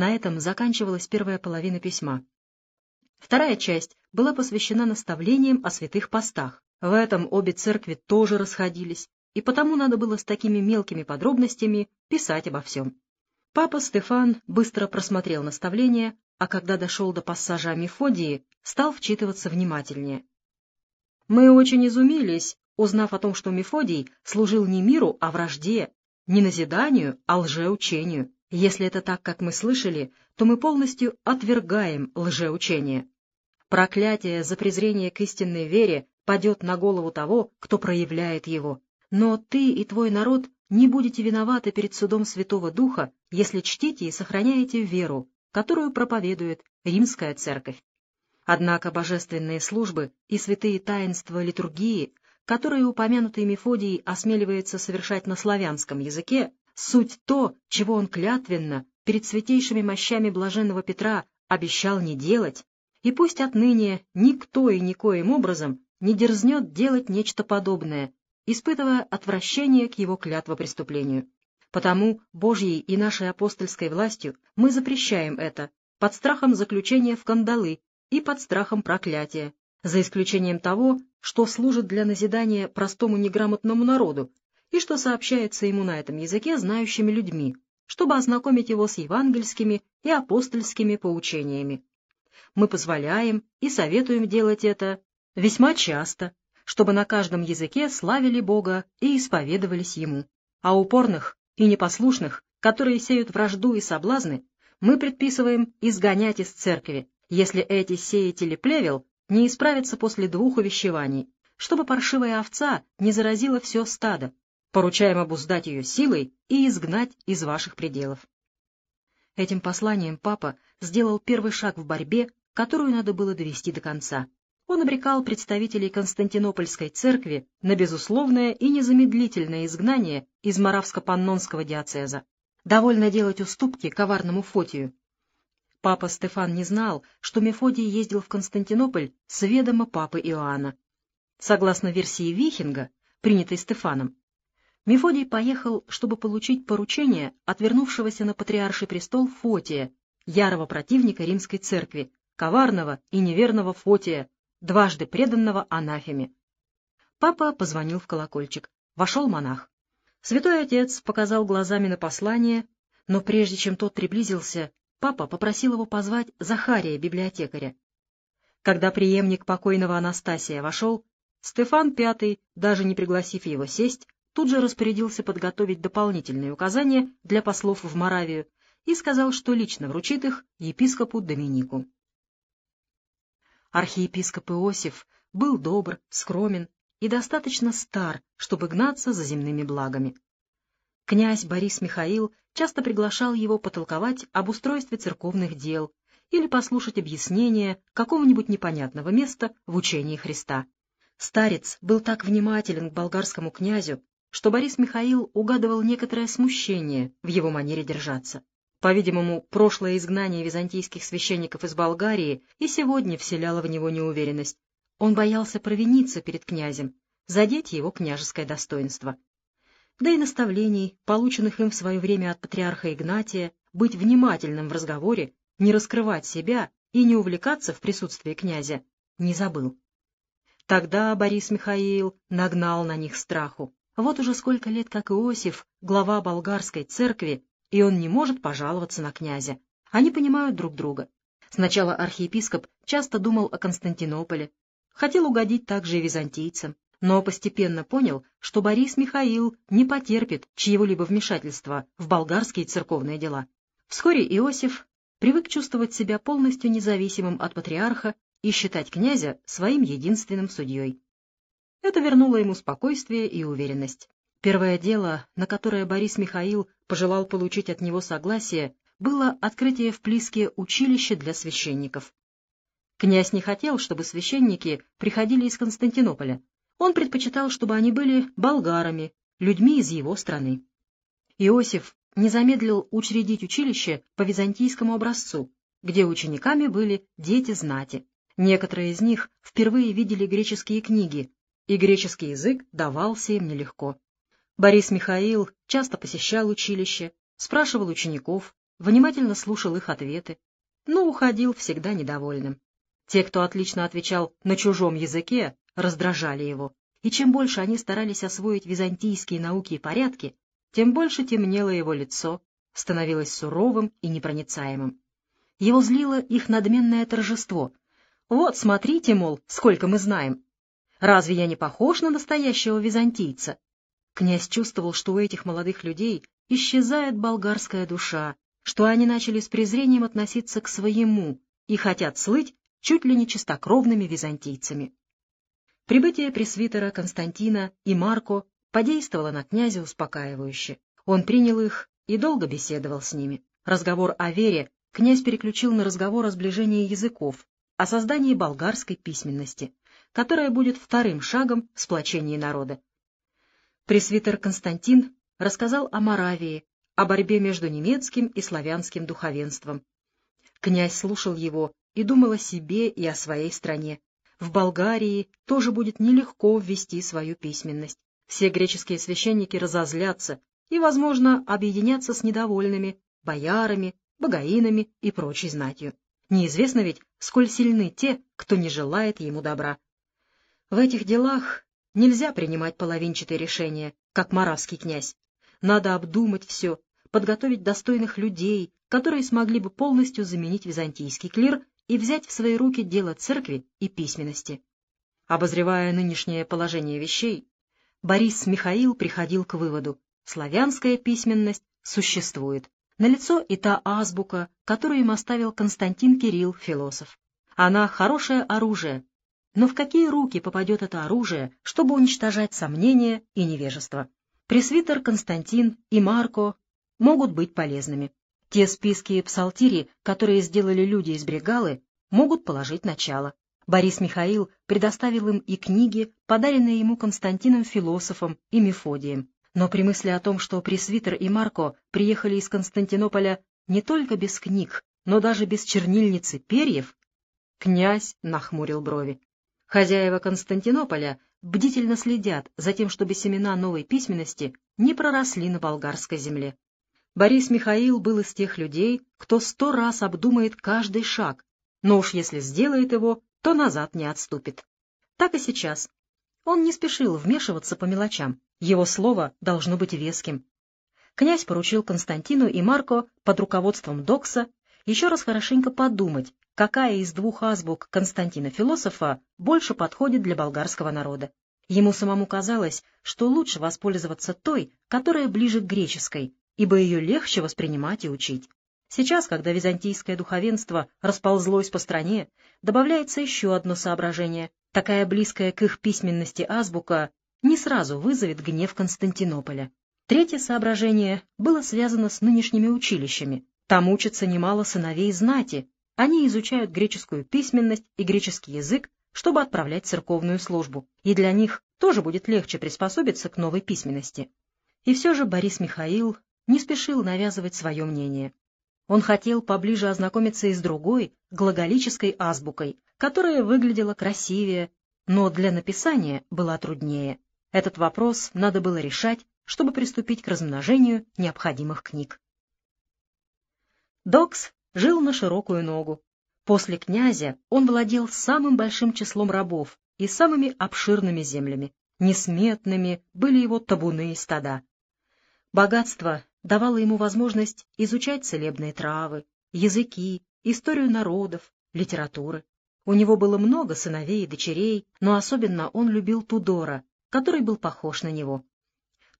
На этом заканчивалась первая половина письма. Вторая часть была посвящена наставлениям о святых постах. В этом обе церкви тоже расходились, и потому надо было с такими мелкими подробностями писать обо всем. Папа Стефан быстро просмотрел наставления, а когда дошел до пассажа Мефодии, стал вчитываться внимательнее. Мы очень изумились, узнав о том, что Мефодий служил не миру, а вражде, не назиданию, а лжеучению. Если это так, как мы слышали, то мы полностью отвергаем лжеучение. Проклятие за презрение к истинной вере падет на голову того, кто проявляет его. Но ты и твой народ не будете виноваты перед судом Святого Духа, если чтите и сохраняете веру, которую проповедует Римская Церковь. Однако божественные службы и святые таинства литургии, которые упомянутый Мефодий осмеливается совершать на славянском языке, суть то, чего он клятвенно перед святейшими мощами блаженного Петра обещал не делать, и пусть отныне никто и никоим образом не дерзнет делать нечто подобное, испытывая отвращение к его клятвопреступлению. Потому Божьей и нашей апостольской властью мы запрещаем это под страхом заключения в кандалы и под страхом проклятия, за исключением того, что служит для назидания простому неграмотному народу и что сообщается ему на этом языке знающими людьми, чтобы ознакомить его с евангельскими и апостольскими поучениями. Мы позволяем и советуем делать это весьма часто, чтобы на каждом языке славили Бога и исповедовались Ему. А упорных и непослушных, которые сеют вражду и соблазны, мы предписываем изгонять из церкви, если эти сеятели плевел не исправятся после двух увещеваний, чтобы паршивая овца не заразила все стадо, поручаем обуздать ее силой и изгнать из ваших пределов. Этим посланием папа сделал первый шаг в борьбе, которую надо было довести до конца. Он обрекал представителей Константинопольской церкви на безусловное и незамедлительное изгнание из Моравско-Паннонского диацеза. Довольно делать уступки коварному Фотию. Папа Стефан не знал, что Мефодий ездил в Константинополь с ведома папы Иоанна. Согласно версии Вихинга, принятой Стефаном, Мефодий поехал, чтобы получить поручение от вернувшегося на патриарший престол Фотия, ярого противника римской церкви, коварного и неверного Фотия, дважды преданного анафеме. Папа позвонил в колокольчик. Вошел монах. Святой отец показал глазами на послание, но прежде чем тот приблизился, папа попросил его позвать Захария, библиотекаря. Когда преемник покойного Анастасия вошел, Стефан V, даже не пригласив его сесть, тут же распорядился подготовить дополнительные указания для послов в Моравию и сказал, что лично вручит их епископу Доминику. Архиепископ Иосиф был добр, скромен и достаточно стар, чтобы гнаться за земными благами. Князь Борис Михаил часто приглашал его потолковать об устройстве церковных дел или послушать объяснение какого-нибудь непонятного места в учении Христа. Старец был так внимателен к болгарскому князю, что Борис Михаил угадывал некоторое смущение в его манере держаться. По-видимому, прошлое изгнание византийских священников из Болгарии и сегодня вселяло в него неуверенность. Он боялся провиниться перед князем, задеть его княжеское достоинство. Да и наставлений, полученных им в свое время от патриарха Игнатия, быть внимательным в разговоре, не раскрывать себя и не увлекаться в присутствии князя, не забыл. Тогда Борис Михаил нагнал на них страху. Вот уже сколько лет, как Иосиф, глава болгарской церкви, и он не может пожаловаться на князя. Они понимают друг друга. Сначала архиепископ часто думал о Константинополе, хотел угодить также и византийцам, но постепенно понял, что Борис Михаил не потерпит чьего-либо вмешательства в болгарские церковные дела. Вскоре Иосиф привык чувствовать себя полностью независимым от патриарха и считать князя своим единственным судьей. Это вернуло ему спокойствие и уверенность. Первое дело, на которое Борис Михаил пожелал получить от него согласие, было открытие в Плиске училища для священников. Князь не хотел, чтобы священники приходили из Константинополя. Он предпочитал, чтобы они были болгарами, людьми из его страны. Иосиф не замедлил учредить училище по византийскому образцу, где учениками были дети знати. Некоторые из них впервые видели греческие книги, и греческий язык давался им нелегко. Борис Михаил часто посещал училище, спрашивал учеников, внимательно слушал их ответы, но уходил всегда недовольным. Те, кто отлично отвечал на чужом языке, раздражали его, и чем больше они старались освоить византийские науки и порядки, тем больше темнело его лицо, становилось суровым и непроницаемым. Его злило их надменное торжество. «Вот, смотрите, мол, сколько мы знаем. Разве я не похож на настоящего византийца?» Князь чувствовал, что у этих молодых людей исчезает болгарская душа, что они начали с презрением относиться к своему и хотят слыть чуть ли не чистокровными византийцами. Прибытие пресвитера Константина и Марко подействовало на князя успокаивающе. Он принял их и долго беседовал с ними. Разговор о вере князь переключил на разговор о сближении языков, о создании болгарской письменности, которая будет вторым шагом в сплочении народа. Пресвитер Константин рассказал о Моравии, о борьбе между немецким и славянским духовенством. Князь слушал его и думал о себе и о своей стране. В Болгарии тоже будет нелегко ввести свою письменность. Все греческие священники разозлятся и, возможно, объединятся с недовольными боярами, богоинами и прочей знатью. Неизвестно ведь, сколь сильны те, кто не желает ему добра. В этих делах нельзя принимать половинчатые решения, как маравский князь. Надо обдумать все, подготовить достойных людей, которые смогли бы полностью заменить византийский клир и взять в свои руки дело церкви и письменности. Обозревая нынешнее положение вещей, Борис Михаил приходил к выводу, славянская письменность существует. Налицо и та азбука, которую им оставил Константин Кирилл, философ. Она хорошее оружие, но в какие руки попадет это оружие, чтобы уничтожать сомнения и невежество? Пресвитер Константин и Марко могут быть полезными. Те списки и псалтири, которые сделали люди из Бригалы, могут положить начало. Борис Михаил предоставил им и книги, подаренные ему Константином Философом и Мефодием. Но при мысли о том, что Пресвитер и Марко приехали из Константинополя не только без книг, но даже без чернильницы перьев, князь нахмурил брови. Хозяева Константинополя бдительно следят за тем, чтобы семена новой письменности не проросли на болгарской земле. Борис Михаил был из тех людей, кто сто раз обдумает каждый шаг, но уж если сделает его, то назад не отступит. Так и сейчас. Он не спешил вмешиваться по мелочам, его слово должно быть веским. Князь поручил Константину и Марко под руководством Докса еще раз хорошенько подумать, какая из двух азбук Константина Философа больше подходит для болгарского народа. Ему самому казалось, что лучше воспользоваться той, которая ближе к греческой, ибо ее легче воспринимать и учить. Сейчас, когда византийское духовенство расползлось по стране, добавляется еще одно соображение. Такая близкая к их письменности азбука не сразу вызовет гнев Константинополя. Третье соображение было связано с нынешними училищами. Там учатся немало сыновей знати. Они изучают греческую письменность и греческий язык, чтобы отправлять церковную службу. И для них тоже будет легче приспособиться к новой письменности. И все же Борис Михаил не спешил навязывать свое мнение. Он хотел поближе ознакомиться и с другой, глаголической азбукой, которая выглядела красивее, но для написания была труднее. Этот вопрос надо было решать, чтобы приступить к размножению необходимых книг. Докс жил на широкую ногу. После князя он владел самым большим числом рабов и самыми обширными землями. Несметными были его табуны и стада. Богатство давала ему возможность изучать целебные травы, языки, историю народов, литературы. У него было много сыновей и дочерей, но особенно он любил Тудора, который был похож на него.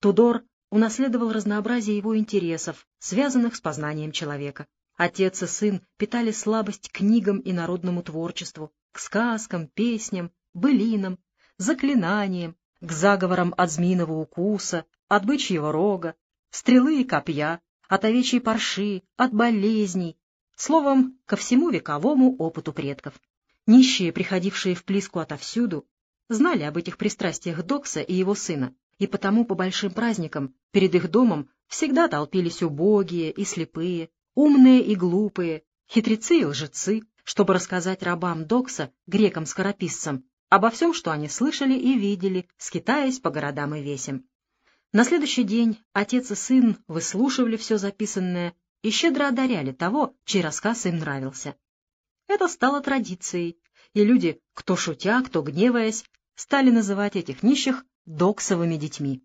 Тудор унаследовал разнообразие его интересов, связанных с познанием человека. Отец и сын питали слабость книгам и народному творчеству, к сказкам, песням, былинам, заклинаниям, к заговорам от змеиного укуса, от бычьего рога, стрелы и копья, от овечьей парши, от болезней, словом, ко всему вековому опыту предков. Нищие, приходившие в Плиску отовсюду, знали об этих пристрастиях Докса и его сына, и потому по большим праздникам перед их домом всегда толпились убогие и слепые, умные и глупые, хитрецы и лжецы, чтобы рассказать рабам Докса, грекам-скорописцам, обо всем, что они слышали и видели, скитаясь по городам и весям. На следующий день отец и сын выслушивали все записанное и щедро одаряли того, чей рассказ им нравился. Это стало традицией, и люди, кто шутя, кто гневаясь, стали называть этих нищих доксовыми детьми.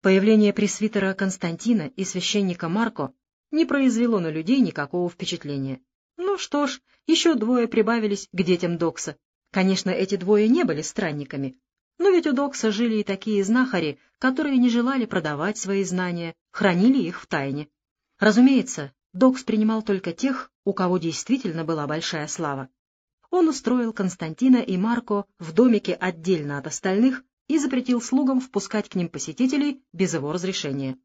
Появление пресвитера Константина и священника Марко не произвело на людей никакого впечатления. Ну что ж, еще двое прибавились к детям Докса. Конечно, эти двое не были странниками, но ведь у Докса жили и такие знахари, которые не желали продавать свои знания, хранили их в тайне. Разумеется, Докс принимал только тех, у кого действительно была большая слава. Он устроил Константина и Марко в домике отдельно от остальных и запретил слугам впускать к ним посетителей без его разрешения.